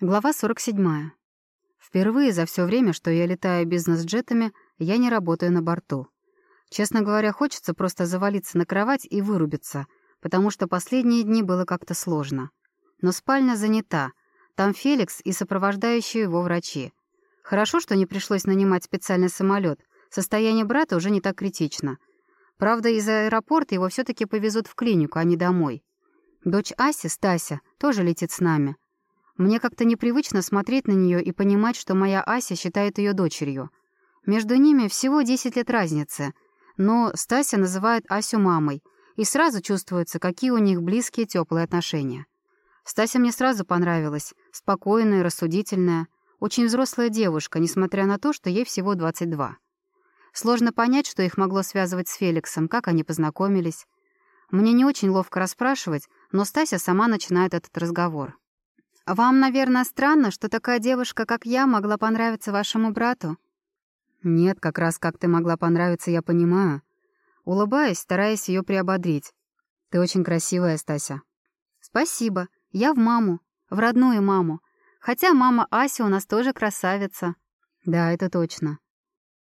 Глава 47. Впервые за все время, что я летаю бизнес-джетами, я не работаю на борту. Честно говоря, хочется просто завалиться на кровать и вырубиться, потому что последние дни было как-то сложно. Но спальня занята. Там Феликс и сопровождающие его врачи. Хорошо, что не пришлось нанимать специальный самолет. Состояние брата уже не так критично. Правда, из аэропорта его все таки повезут в клинику, а не домой. Дочь Аси, Стася, тоже летит с нами — мне как-то непривычно смотреть на нее и понимать, что моя Ася считает ее дочерью. Между ними всего 10 лет разницы, но Стася называет Асю мамой, и сразу чувствуется, какие у них близкие теплые отношения. Стася мне сразу понравилась, спокойная, рассудительная, очень взрослая девушка, несмотря на то, что ей всего 22. Сложно понять, что их могло связывать с Феликсом, как они познакомились. Мне не очень ловко расспрашивать, но Стася сама начинает этот разговор. «Вам, наверное, странно, что такая девушка, как я, могла понравиться вашему брату?» «Нет, как раз как ты могла понравиться, я понимаю». Улыбаясь, стараясь ее приободрить. «Ты очень красивая, Стася». «Спасибо. Я в маму. В родную маму. Хотя мама Ася у нас тоже красавица». «Да, это точно».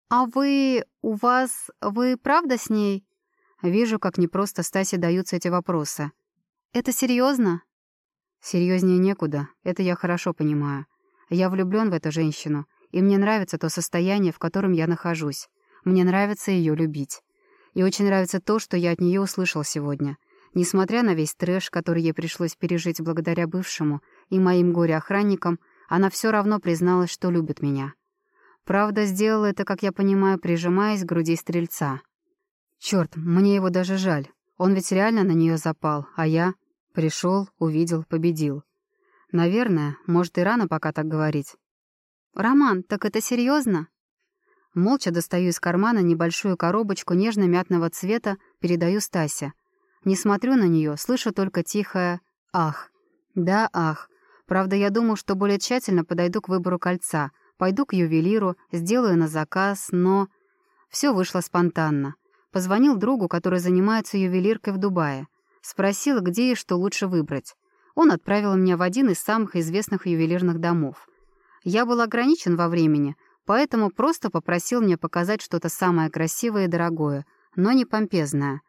«А вы... у вас... вы правда с ней?» Вижу, как непросто Стасе даются эти вопросы. «Это серьезно? Серьезнее некуда, это я хорошо понимаю. Я влюблен в эту женщину, и мне нравится то состояние, в котором я нахожусь. Мне нравится ее любить. И очень нравится то, что я от нее услышал сегодня. Несмотря на весь трэш, который ей пришлось пережить благодаря бывшему и моим горе-охранникам, она все равно призналась, что любит меня. Правда, сделала это, как я понимаю, прижимаясь к груди стрельца. Черт, мне его даже жаль. Он ведь реально на нее запал, а я... Пришел, увидел, победил. Наверное, может и рано пока так говорить. «Роман, так это серьезно? Молча достаю из кармана небольшую коробочку нежно-мятного цвета, передаю Стасе. Не смотрю на нее, слышу только тихое «ах». Да, ах. Правда, я думал, что более тщательно подойду к выбору кольца, пойду к ювелиру, сделаю на заказ, но... Все вышло спонтанно. Позвонил другу, который занимается ювелиркой в Дубае. Спросила, где и что лучше выбрать. Он отправил меня в один из самых известных ювелирных домов. Я был ограничен во времени, поэтому просто попросил мне показать что-то самое красивое и дорогое, но не помпезное.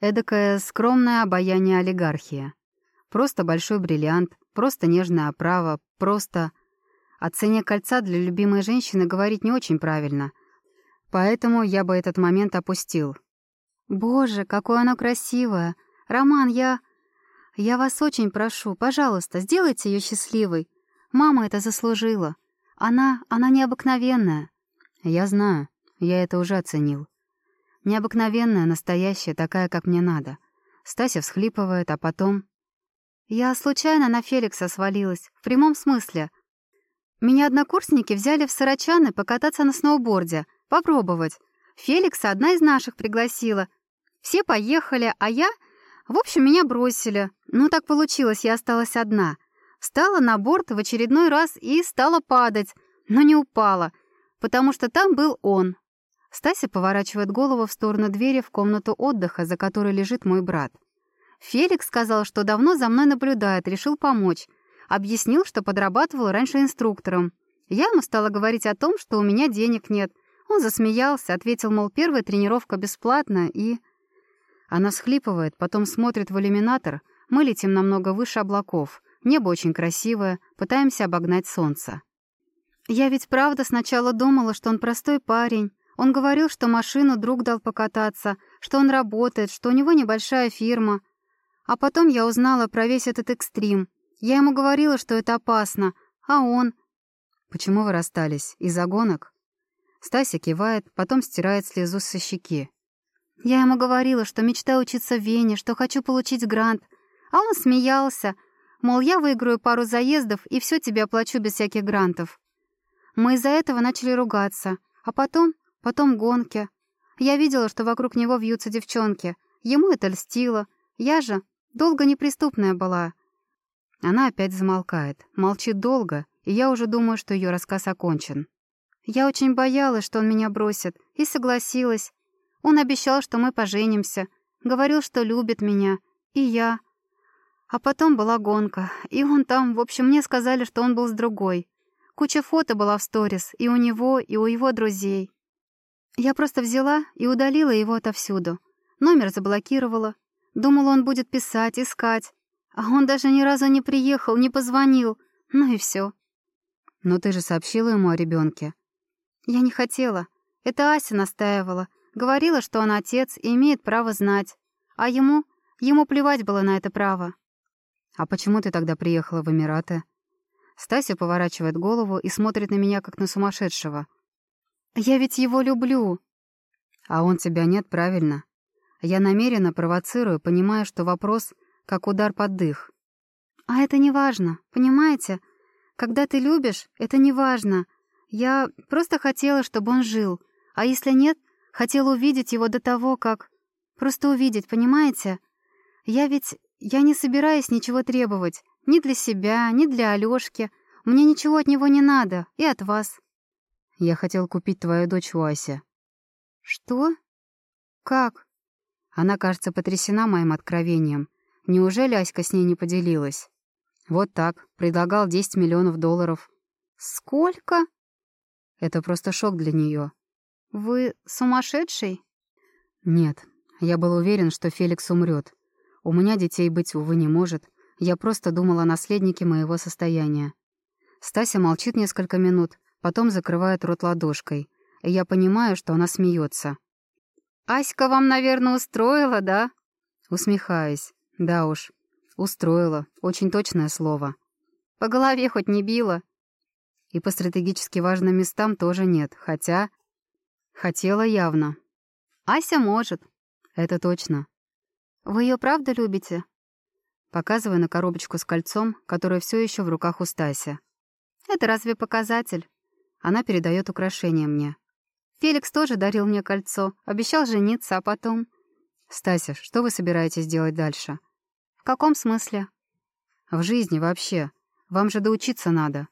Эдакое скромное обаяние олигархии. Просто большой бриллиант, просто нежная оправа, просто... О цене кольца для любимой женщины говорить не очень правильно, поэтому я бы этот момент опустил. «Боже, какое оно красивое!» «Роман, я... Я вас очень прошу, пожалуйста, сделайте ее счастливой. Мама это заслужила. Она... она необыкновенная». «Я знаю. Я это уже оценил. Необыкновенная, настоящая, такая, как мне надо». Стася всхлипывает, а потом... «Я случайно на Феликса свалилась. В прямом смысле. Меня однокурсники взяли в Сарачаны покататься на сноуборде. Попробовать. Феликса одна из наших пригласила. Все поехали, а я в общем, меня бросили. Ну, так получилось, я осталась одна. Встала на борт в очередной раз и стала падать, но не упала, потому что там был он. Стася поворачивает голову в сторону двери в комнату отдыха, за которой лежит мой брат. Феликс сказал, что давно за мной наблюдает, решил помочь. Объяснил, что подрабатывал раньше инструктором. Я ему стала говорить о том, что у меня денег нет. Он засмеялся, ответил, мол, первая тренировка бесплатна, и... Она схлипывает, потом смотрит в иллюминатор. Мы летим намного выше облаков. Небо очень красивое, пытаемся обогнать солнце. Я ведь правда сначала думала, что он простой парень. Он говорил, что машину друг дал покататься, что он работает, что у него небольшая фирма. А потом я узнала про весь этот экстрим. Я ему говорила, что это опасно, а он... «Почему вы расстались? Из-за гонок?» Стася кивает, потом стирает слезу со щеки. Я ему говорила, что мечтаю учиться в Вене, что хочу получить грант. А он смеялся, мол, я выиграю пару заездов и все тебе оплачу без всяких грантов. Мы из-за этого начали ругаться. А потом, потом гонки. Я видела, что вокруг него вьются девчонки. Ему это льстило. Я же долго неприступная была. Она опять замолкает, молчит долго, и я уже думаю, что ее рассказ окончен. Я очень боялась, что он меня бросит, и согласилась. Он обещал, что мы поженимся, говорил, что любит меня, и я. А потом была гонка, и он там, в общем, мне сказали, что он был с другой. Куча фото была в сторис, и у него, и у его друзей. Я просто взяла и удалила его отовсюду. Номер заблокировала. Думала, он будет писать, искать. А он даже ни разу не приехал, не позвонил. Ну и все. Но ты же сообщила ему о ребенке. Я не хотела. Это Ася настаивала. Говорила, что он отец и имеет право знать. А ему... Ему плевать было на это право. А почему ты тогда приехала в Эмираты? Стася поворачивает голову и смотрит на меня, как на сумасшедшего. «Я ведь его люблю!» «А он тебя нет, правильно?» Я намеренно провоцирую, понимая, что вопрос как удар под дых. «А это не важно, понимаете? Когда ты любишь, это не важно. Я просто хотела, чтобы он жил. А если нет, хотела увидеть его до того, как... Просто увидеть, понимаете? Я ведь... Я не собираюсь ничего требовать. Ни для себя, ни для Алёшки. Мне ничего от него не надо. И от вас. Я хотел купить твою дочь у. Что? Как? Она, кажется, потрясена моим откровением. Неужели Аська с ней не поделилась? Вот так. Предлагал 10 миллионов долларов. Сколько? Это просто шок для нее. Вы сумасшедший? Нет. Я был уверен, что Феликс умрет. У меня детей быть, увы, не может. Я просто думал о наследнике моего состояния. Стася молчит несколько минут, потом закрывает рот ладошкой. И я понимаю, что она смеется. «Аська вам, наверное, устроила, да?» Усмехаюсь. Да уж. Устроила. Очень точное слово. По голове хоть не била. И по стратегически важным местам тоже нет. Хотя... Хотела явно. Ася может. Это точно. Вы ее правда любите? Показываю на коробочку с кольцом, которая все еще в руках у Стаси. Это разве показатель? Она передает украшение мне. Феликс тоже дарил мне кольцо, обещал жениться, а потом... Стася, что вы собираетесь делать дальше? В каком смысле? В жизни вообще. Вам же доучиться надо.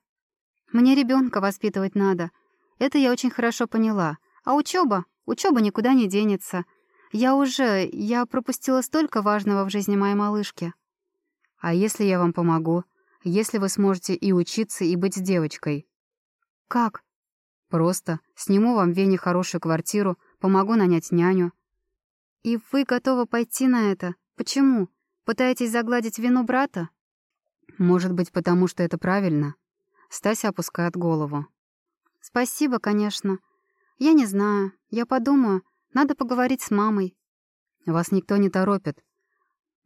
Мне ребенка воспитывать надо. Это я очень хорошо поняла. А учеба? Учеба никуда не денется. Я уже... Я пропустила столько важного в жизни моей малышки. А если я вам помогу? Если вы сможете и учиться, и быть девочкой? Как? Просто. Сниму вам в Вене хорошую квартиру, помогу нанять няню. И вы готовы пойти на это? Почему? Пытаетесь загладить вину брата? Может быть, потому что это правильно? Стася опускает голову. Спасибо, конечно. Я не знаю. Я подумаю. Надо поговорить с мамой. Вас никто не торопит.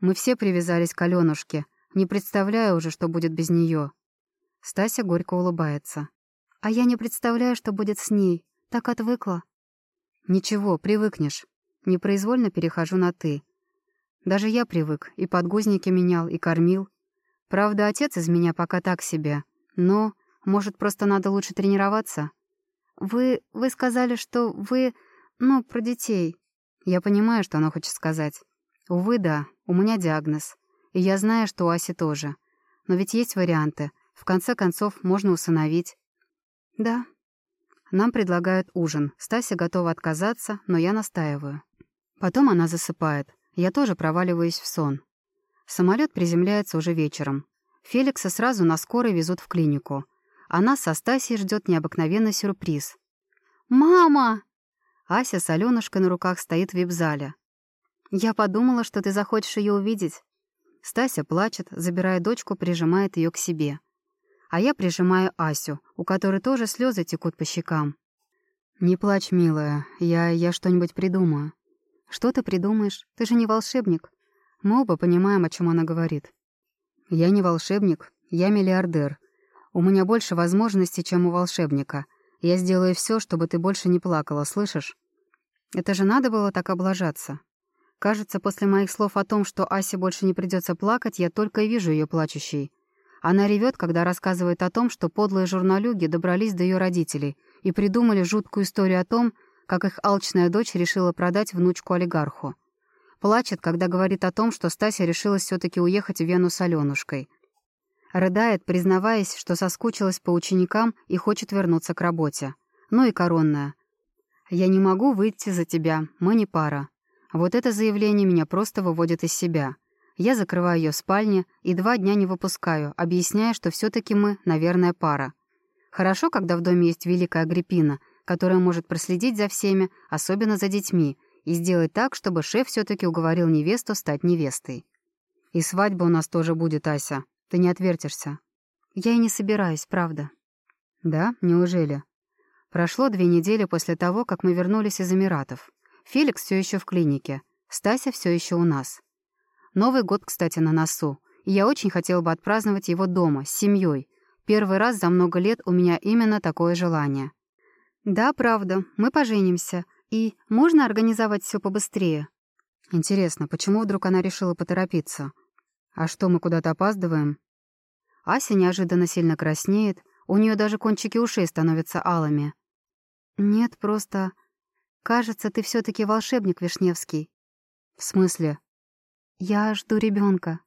Мы все привязались к Алёнушке. Не представляю уже, что будет без неё. Стася горько улыбается. А я не представляю, что будет с ней. Так отвыкла. Ничего, привыкнешь. Непроизвольно перехожу на «ты». Даже я привык, и подгузники менял, и кормил. Правда, отец из меня пока так себе. Но, может, просто надо лучше тренироваться? Вы... вы сказали, что вы... ну, про детей. Я понимаю, что она хочет сказать. Увы, да, у меня диагноз. И я знаю, что у Аси тоже. Но ведь есть варианты. В конце концов, можно усыновить. Да. Нам предлагают ужин. Стася готова отказаться, но я настаиваю. Потом она засыпает. Я тоже проваливаюсь в сон. Самолет приземляется уже вечером. Феликса сразу на скорой везут в клинику. Она со Стасей ждет необыкновенный сюрприз. «Мама!» Ася с Алёнушкой на руках стоит в вип-зале. «Я подумала, что ты захочешь ее увидеть». Стася плачет, забирая дочку, прижимает ее к себе. А я прижимаю Асю, у которой тоже слезы текут по щекам. «Не плачь, милая, я, я что-нибудь придумаю». «Что ты придумаешь? Ты же не волшебник». Мы оба понимаем, о чем она говорит. «Я не волшебник, я миллиардер. У меня больше возможностей, чем у волшебника. Я сделаю все, чтобы ты больше не плакала, слышишь?» Это же надо было так облажаться. Кажется, после моих слов о том, что Асе больше не придется плакать, я только и вижу ее плачущей. Она ревет, когда рассказывает о том, что подлые журналюги добрались до ее родителей и придумали жуткую историю о том, как их алчная дочь решила продать внучку олигарху. Плачет, когда говорит о том, что Стася решила все таки уехать в Вену с Аленушкой. Рыдает, признаваясь, что соскучилась по ученикам и хочет вернуться к работе. Ну и коронная. «Я не могу выйти за тебя, мы не пара». Вот это заявление меня просто выводит из себя. Я закрываю ее в спальне и два дня не выпускаю, объясняя, что все таки мы, наверное, пара. Хорошо, когда в доме есть великая Агриппина, которая может проследить за всеми, особенно за детьми, и сделать так, чтобы шеф все таки уговорил невесту стать невестой. «И свадьба у нас тоже будет, Ася. Ты не отвертишься». «Я и не собираюсь, правда». «Да? Неужели?» Прошло две недели после того, как мы вернулись из Эмиратов. Феликс все еще в клинике. Стася все еще у нас. Новый год, кстати, на носу. И я очень хотела бы отпраздновать его дома, с семьей. Первый раз за много лет у меня именно такое желание. Да, правда, мы поженимся. И можно организовать все побыстрее? Интересно, почему вдруг она решила поторопиться? А что, мы куда-то опаздываем? Ася неожиданно сильно краснеет, у нее даже кончики ушей становятся алыми. Нет, просто... Кажется, ты все таки волшебник, Вишневский. В смысле? Я жду ребенка.